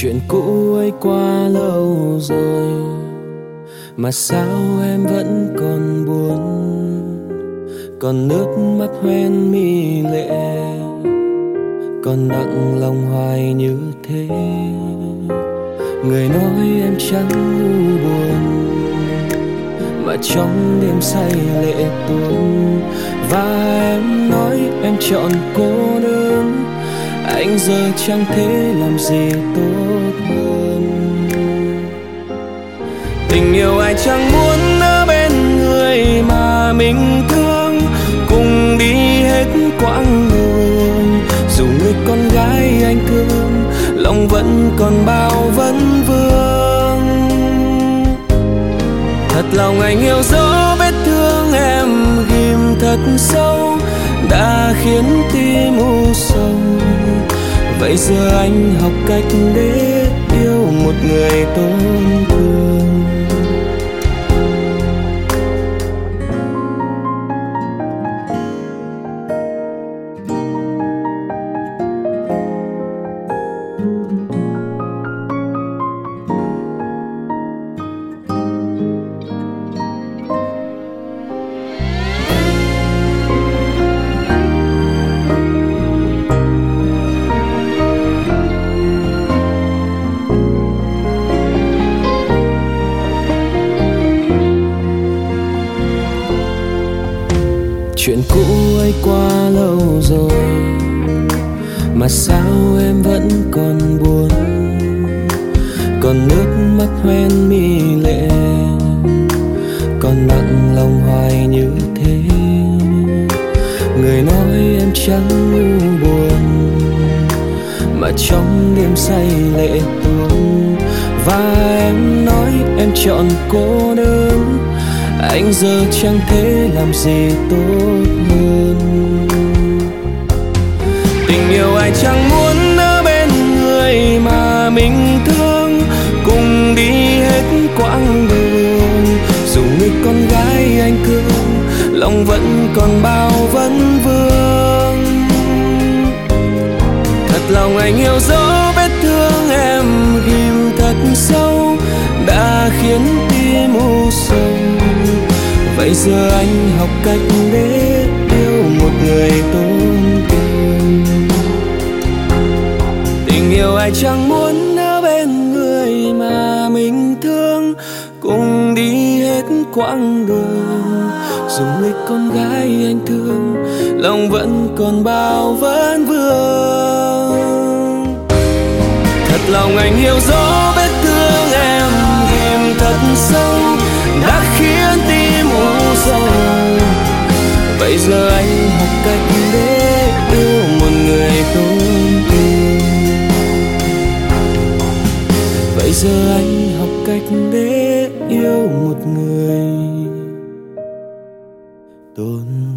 chuyện cũ ấy qua lâu rồi, mà sao em vẫn còn buồn? Còn nước mắt hoen mi lệ, còn nặng lòng hoài như thế. Người nói em chẳng buồn, mà trong đêm say lệ tuôn, và em nói em chọn cô đơn anh giờ chẳng thể làm gì tốt hơn. Tình yêu ai chẳng muốn ở bên người mà mình thương, cùng đi hết quãng đường. Dù người con gái anh thương, lòng vẫn còn bao vấn vương. Thật lòng anh yêu dấu vết thương em ghim thật sâu, đã khiến tim u sầu giờ anh học cách để yêu một người tôn thương. Chuyện cũ ấy qua lâu rồi, mà sao em vẫn còn buồn? Còn nước mắt hoen mi lệ, còn nặng lòng hoài như thế. Người nói em chẳng ngu buồn, mà trong đêm say lệ tuôn. Và em nói em chọn cô đơn anh giờ chẳng thể làm gì tốt hơn. Tình yêu ai chẳng muốn ở bên người mà mình thương. Cùng đi hết quãng đường. Dù người con gái anh cương, lòng vẫn còn bao vấn vương. Thật lòng anh yêu dấu vết thương em ghim thật sâu đã khiến tim u sầu vậy giờ anh học cách để yêu một người tôn tình tình yêu ai chẳng muốn ở bên người mà mình thương. Cùng đi hết quãng đường dù người con gái anh thương. Lòng vẫn còn bao vẫn vương. Thật lòng anh hiểu rõ vết thương em ghim thật sâu. bây giờ anh học cách để yêu một người không tin bây giờ anh học cách để yêu một người tồn